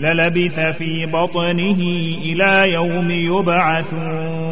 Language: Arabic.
للبث في بطنه إلى يوم يبعثون.